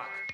o'clock.